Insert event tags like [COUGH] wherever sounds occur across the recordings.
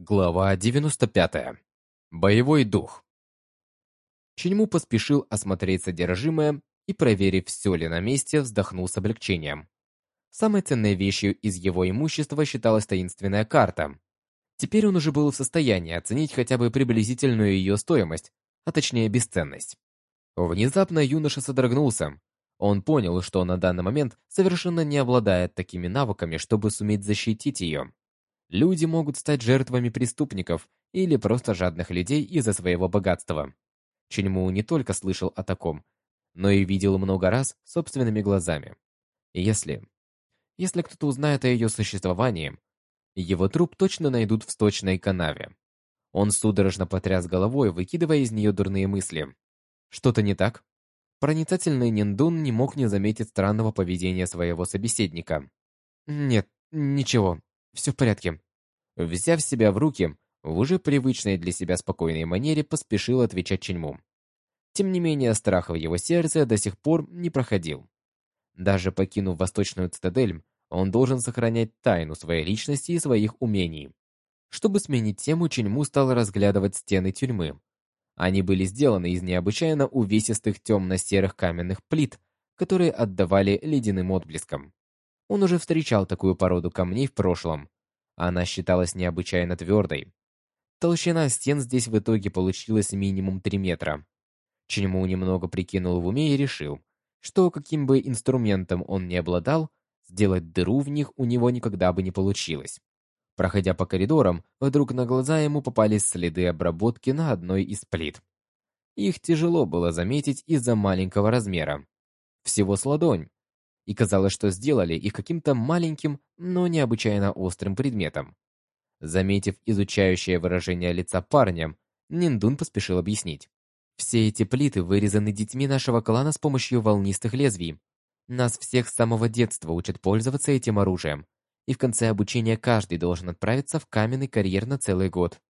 Глава 95. Боевой дух. Чиньму поспешил осмотреть содержимое и, проверив, все ли на месте, вздохнул с облегчением. Самой ценной вещью из его имущества считалась таинственная карта. Теперь он уже был в состоянии оценить хотя бы приблизительную ее стоимость, а точнее бесценность. Внезапно юноша содрогнулся. Он понял, что на данный момент совершенно не обладает такими навыками, чтобы суметь защитить ее. Люди могут стать жертвами преступников или просто жадных людей из-за своего богатства. Ченьму не только слышал о таком, но и видел много раз собственными глазами. Если... Если кто-то узнает о ее существовании, его труп точно найдут в сточной канаве. Он судорожно потряс головой, выкидывая из нее дурные мысли. Что-то не так? Проницательный Ниндун не мог не заметить странного поведения своего собеседника. «Нет, ничего. Все в порядке. Взяв себя в руки, в уже привычной для себя спокойной манере поспешил отвечать Ченьму. Тем не менее, страх в его сердце до сих пор не проходил. Даже покинув Восточную цитадель, он должен сохранять тайну своей личности и своих умений. Чтобы сменить тему, Ченьму стал разглядывать стены тюрьмы. Они были сделаны из необычайно увесистых темно-серых каменных плит, которые отдавали ледяным отблеском. Он уже встречал такую породу камней в прошлом. Она считалась необычайно твердой. Толщина стен здесь в итоге получилась минимум 3 метра. Чему немного прикинул в уме и решил, что каким бы инструментом он ни обладал, сделать дыру в них у него никогда бы не получилось. Проходя по коридорам, вдруг на глаза ему попались следы обработки на одной из плит. Их тяжело было заметить из-за маленького размера. Всего с ладонь, и казалось, что сделали их каким-то маленьким, но необычайно острым предметом. Заметив изучающее выражение лица парня, Ниндун поспешил объяснить. «Все эти плиты вырезаны детьми нашего клана с помощью волнистых лезвий. Нас всех с самого детства учат пользоваться этим оружием, и в конце обучения каждый должен отправиться в каменный карьер на целый год.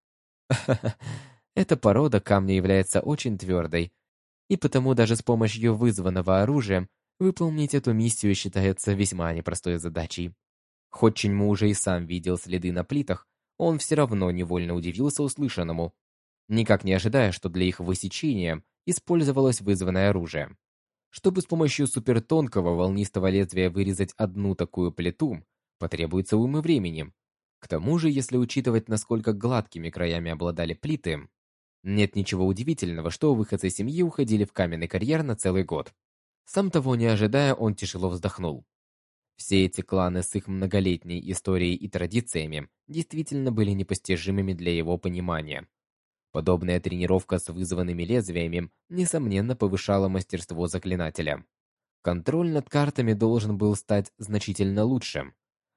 [LAUGHS] Эта порода камня является очень твердой, и потому даже с помощью вызванного оружия Выполнить эту миссию считается весьма непростой задачей. Хоть Ченьму уже и сам видел следы на плитах, он все равно невольно удивился услышанному, никак не ожидая, что для их высечения использовалось вызванное оружие. Чтобы с помощью супертонкого волнистого лезвия вырезать одну такую плиту, потребуется уйма времени. К тому же, если учитывать, насколько гладкими краями обладали плиты, нет ничего удивительного, что выходцы семьи уходили в каменный карьер на целый год. Сам того не ожидая, он тяжело вздохнул. Все эти кланы с их многолетней историей и традициями действительно были непостижимыми для его понимания. Подобная тренировка с вызванными лезвиями, несомненно, повышала мастерство заклинателя. Контроль над картами должен был стать значительно лучше.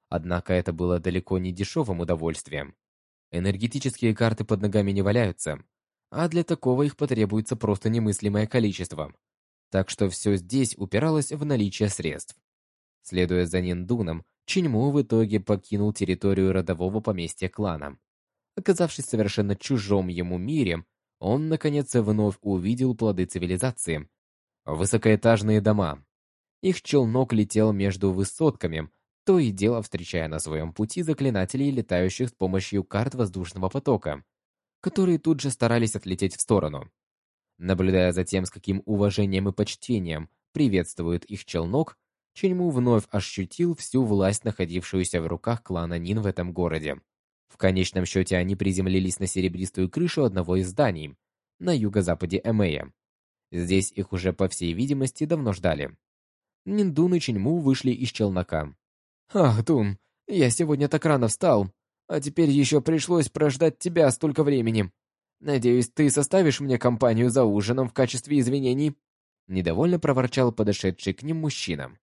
Однако это было далеко не дешевым удовольствием. Энергетические карты под ногами не валяются, а для такого их потребуется просто немыслимое количество – так что все здесь упиралось в наличие средств. Следуя за Ниндуном, Чиньму в итоге покинул территорию родового поместья клана. Оказавшись совершенно чужом ему мире, он, наконец, вновь увидел плоды цивилизации. Высокоэтажные дома. Их челнок летел между высотками, то и дело встречая на своем пути заклинателей, летающих с помощью карт воздушного потока, которые тут же старались отлететь в сторону. Наблюдая за тем, с каким уважением и почтением приветствует их челнок, Ченьму вновь ощутил всю власть, находившуюся в руках клана Нин в этом городе. В конечном счете они приземлились на серебристую крышу одного из зданий на юго-западе Эмея. Здесь их уже, по всей видимости, давно ждали. Ниндун и Ченьму вышли из челнока. «Ах, Дун, я сегодня так рано встал, а теперь еще пришлось прождать тебя столько времени. «Надеюсь, ты составишь мне компанию за ужином в качестве извинений?» Недовольно проворчал подошедший к ним мужчина.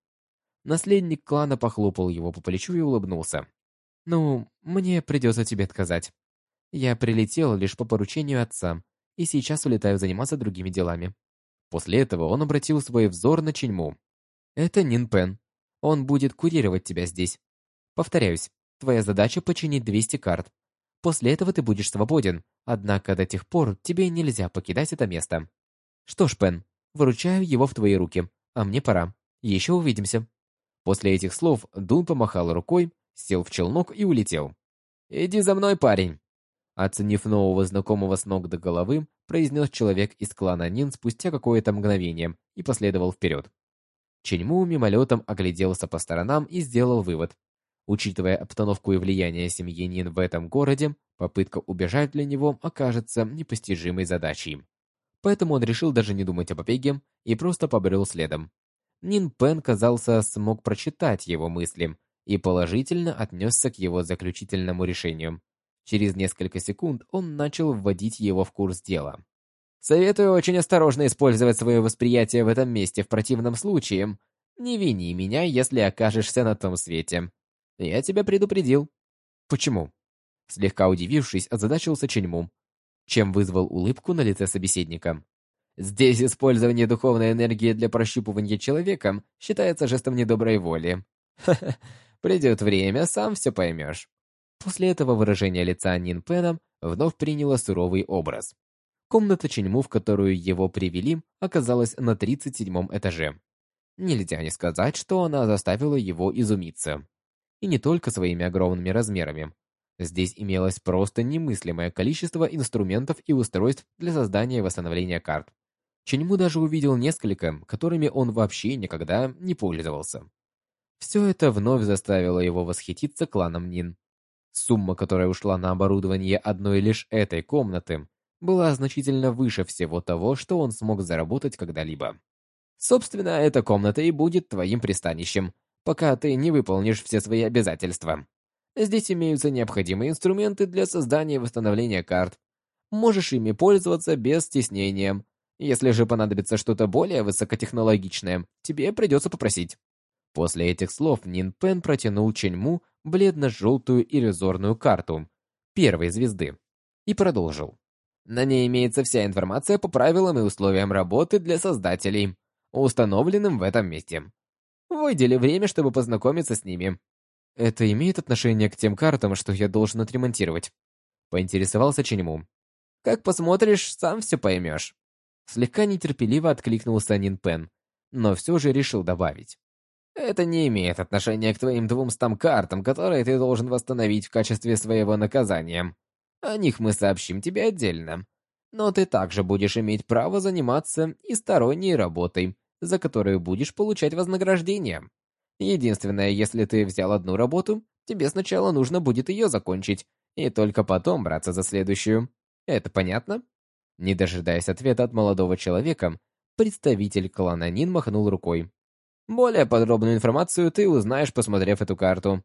Наследник клана похлопал его по плечу и улыбнулся. «Ну, мне придется тебе отказать. Я прилетел лишь по поручению отца, и сейчас улетаю заниматься другими делами». После этого он обратил свой взор на Чиньму. «Это Нин Пен. Он будет курировать тебя здесь. Повторяюсь, твоя задача починить 200 карт, После этого ты будешь свободен, однако до тех пор тебе нельзя покидать это место. Что ж, Пен, выручаю его в твои руки, а мне пора. Еще увидимся». После этих слов Дун помахал рукой, сел в челнок и улетел. «Иди за мной, парень!» Оценив нового знакомого с ног до головы, произнес человек из клана Нин спустя какое-то мгновение и последовал вперед. Ченьму мимолетом огляделся по сторонам и сделал вывод. Учитывая обстановку и влияние семьи Нин в этом городе, попытка убежать для него окажется непостижимой задачей. Поэтому он решил даже не думать о побеге и просто побрел следом. Нин Пен, казался, смог прочитать его мысли и положительно отнесся к его заключительному решению. Через несколько секунд он начал вводить его в курс дела. «Советую очень осторожно использовать свое восприятие в этом месте, в противном случае. Не вини меня, если окажешься на том свете. Я тебя предупредил». «Почему?» Слегка удивившись, озадачился Ченьму, чем вызвал улыбку на лице собеседника. «Здесь использование духовной энергии для прощупывания человека считается жестом недоброй воли. Ха-ха, придет время, сам все поймешь». После этого выражение лица Нин Пэна вновь приняло суровый образ. Комната Ченьму, в которую его привели, оказалась на 37 этаже. Нельзя не сказать, что она заставила его изумиться. И не только своими огромными размерами. Здесь имелось просто немыслимое количество инструментов и устройств для создания и восстановления карт. Ченьму даже увидел несколько, которыми он вообще никогда не пользовался. Все это вновь заставило его восхититься кланом Нин. Сумма, которая ушла на оборудование одной лишь этой комнаты, была значительно выше всего того, что он смог заработать когда-либо. Собственно, эта комната и будет твоим пристанищем, пока ты не выполнишь все свои обязательства. Здесь имеются необходимые инструменты для создания и восстановления карт. Можешь ими пользоваться без стеснения. Если же понадобится что-то более высокотехнологичное, тебе придется попросить. После этих слов Нин Пен протянул Ченьму бледно-желтую иллюзорную карту первой звезды и продолжил. На ней имеется вся информация по правилам и условиям работы для создателей, установленным в этом месте. Выдели время, чтобы познакомиться с ними. Это имеет отношение к тем картам, что я должен отремонтировать? Поинтересовался Ченьму. Как посмотришь, сам все поймешь. Слегка нетерпеливо откликнулся Нин Пен, но все же решил добавить. Это не имеет отношения к твоим двумстам картам, которые ты должен восстановить в качестве своего наказания. О них мы сообщим тебе отдельно. Но ты также будешь иметь право заниматься и сторонней работой, за которую будешь получать вознаграждение. Единственное, если ты взял одну работу, тебе сначала нужно будет ее закончить, и только потом браться за следующую. Это понятно? Не дожидаясь ответа от молодого человека, представитель клана Нин махнул рукой. Более подробную информацию ты узнаешь, посмотрев эту карту.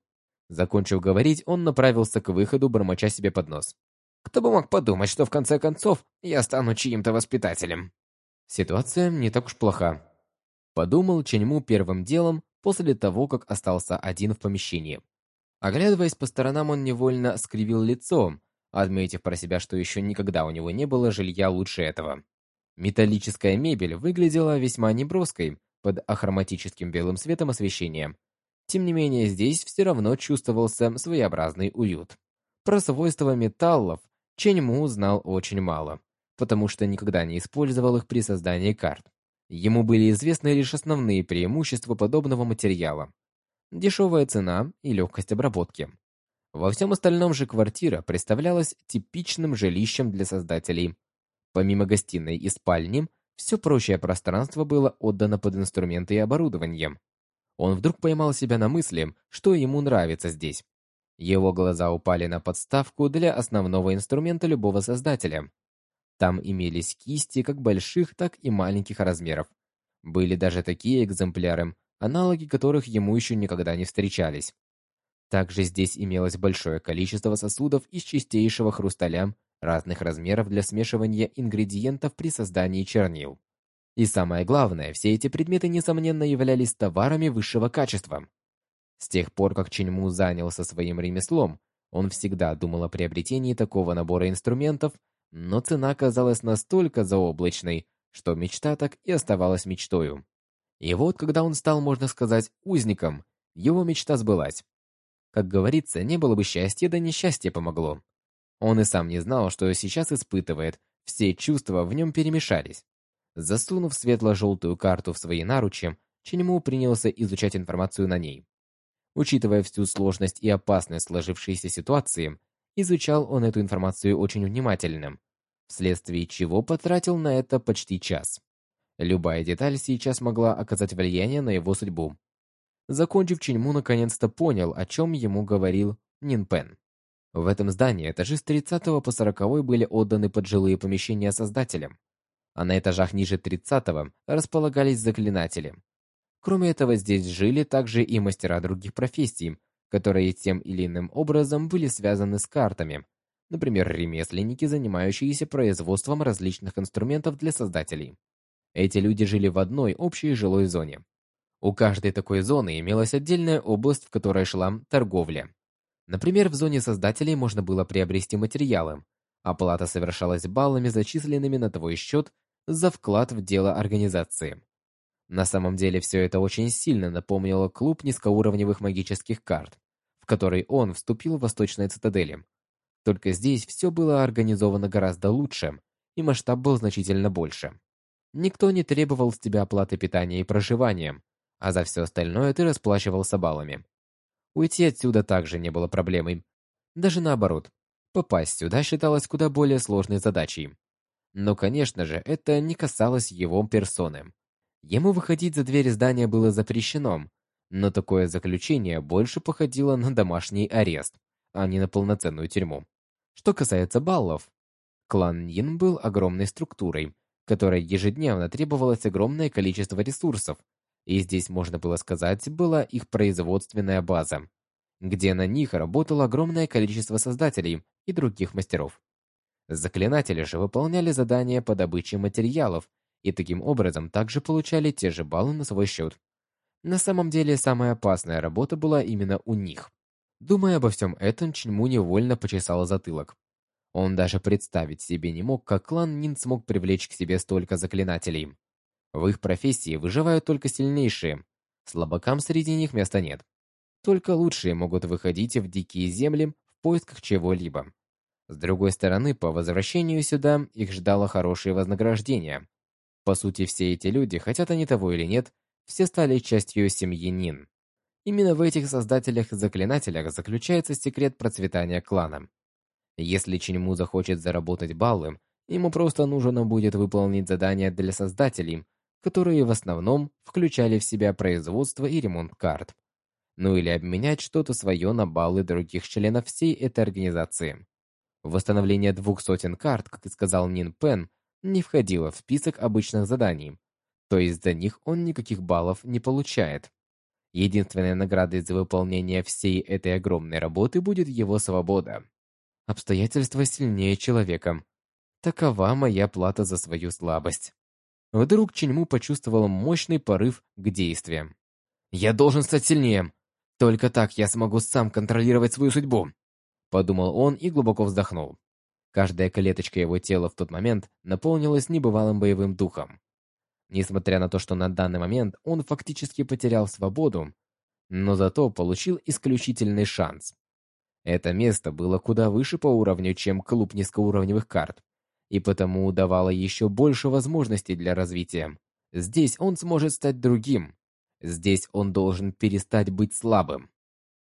Закончив говорить, он направился к выходу, бормоча себе под нос. Кто бы мог подумать, что в конце концов я стану чьим-то воспитателем. Ситуация не так уж плоха. Подумал Ченьму первым делом после того, как остался один в помещении. Оглядываясь по сторонам, он невольно скривил лицо, отметив про себя, что еще никогда у него не было жилья лучше этого. Металлическая мебель выглядела весьма неброской, под ахроматическим белым светом освещения. Тем не менее, здесь все равно чувствовался своеобразный уют. Про свойства металлов Ченьму знал очень мало, потому что никогда не использовал их при создании карт. Ему были известны лишь основные преимущества подобного материала. Дешевая цена и легкость обработки. Во всем остальном же квартира представлялась типичным жилищем для создателей. Помимо гостиной и спальни, все прочее пространство было отдано под инструменты и оборудование. Он вдруг поймал себя на мысли, что ему нравится здесь. Его глаза упали на подставку для основного инструмента любого создателя. Там имелись кисти как больших, так и маленьких размеров. Были даже такие экземпляры, аналоги которых ему еще никогда не встречались. Также здесь имелось большое количество сосудов из чистейшего хрусталя разных размеров для смешивания ингредиентов при создании чернил. И самое главное, все эти предметы, несомненно, являлись товарами высшего качества. С тех пор, как Ченьму занялся своим ремеслом, он всегда думал о приобретении такого набора инструментов, но цена казалась настолько заоблачной, что мечта так и оставалась мечтою. И вот, когда он стал, можно сказать, узником, его мечта сбылась. Как говорится, не было бы счастья, да несчастье помогло. Он и сам не знал, что сейчас испытывает, все чувства в нем перемешались. Засунув светло-желтую карту в свои наручи, Ченьму принялся изучать информацию на ней. Учитывая всю сложность и опасность сложившейся ситуации, Изучал он эту информацию очень внимательно, вследствие чего потратил на это почти час. Любая деталь сейчас могла оказать влияние на его судьбу. Закончив, Чиньму наконец-то понял, о чем ему говорил Нин Пен. В этом здании этажи с 30 по 40 были отданы под жилые помещения создателям, а на этажах ниже 30 располагались заклинатели. Кроме этого, здесь жили также и мастера других профессий, которые тем или иным образом были связаны с картами, например, ремесленники, занимающиеся производством различных инструментов для создателей. Эти люди жили в одной общей жилой зоне. У каждой такой зоны имелась отдельная область, в которой шла торговля. Например, в зоне создателей можно было приобрести материалы. Оплата совершалась баллами, зачисленными на твой счет за вклад в дело организации. На самом деле все это очень сильно напомнило клуб низкоуровневых магических карт, в который он вступил в Восточной Цитадели. Только здесь все было организовано гораздо лучше, и масштаб был значительно больше. Никто не требовал с тебя оплаты питания и проживания, а за все остальное ты расплачивался баллами. Уйти отсюда также не было проблемой. Даже наоборот, попасть сюда считалось куда более сложной задачей. Но, конечно же, это не касалось его персоны. Ему выходить за двери здания было запрещено, но такое заключение больше походило на домашний арест, а не на полноценную тюрьму. Что касается баллов, клан Нин был огромной структурой, которой ежедневно требовалось огромное количество ресурсов, и здесь, можно было сказать, была их производственная база, где на них работало огромное количество создателей и других мастеров. Заклинатели же выполняли задания по добыче материалов и таким образом также получали те же баллы на свой счет. На самом деле, самая опасная работа была именно у них. Думая обо всем этом, Чиньму невольно почесал затылок. Он даже представить себе не мог, как клан Нин смог привлечь к себе столько заклинателей. В их профессии выживают только сильнейшие. Слабакам среди них места нет. Только лучшие могут выходить в дикие земли в поисках чего-либо. С другой стороны, по возвращению сюда их ждало хорошее вознаграждение. По сути, все эти люди, хотят они того или нет, все стали частью семьи Нин. Именно в этих создателях-заклинателях заключается секрет процветания клана. Если Чиньму захочет заработать баллы, ему просто нужно будет выполнить задания для создателей, которые в основном включали в себя производство и ремонт карт. Ну или обменять что-то свое на баллы других членов всей этой организации. Восстановление двух сотен карт, как и сказал Нин Пен, не входило в список обычных заданий, то есть за них он никаких баллов не получает. Единственной наградой за выполнение всей этой огромной работы будет его свобода. Обстоятельства сильнее человека. Такова моя плата за свою слабость. Вдруг Ченьму почувствовал мощный порыв к действиям. «Я должен стать сильнее! Только так я смогу сам контролировать свою судьбу!» Подумал он и глубоко вздохнул. Каждая клеточка его тела в тот момент наполнилась небывалым боевым духом. Несмотря на то, что на данный момент он фактически потерял свободу, но зато получил исключительный шанс. Это место было куда выше по уровню, чем клуб низкоуровневых карт и потому давало еще больше возможностей для развития. Здесь он сможет стать другим. Здесь он должен перестать быть слабым.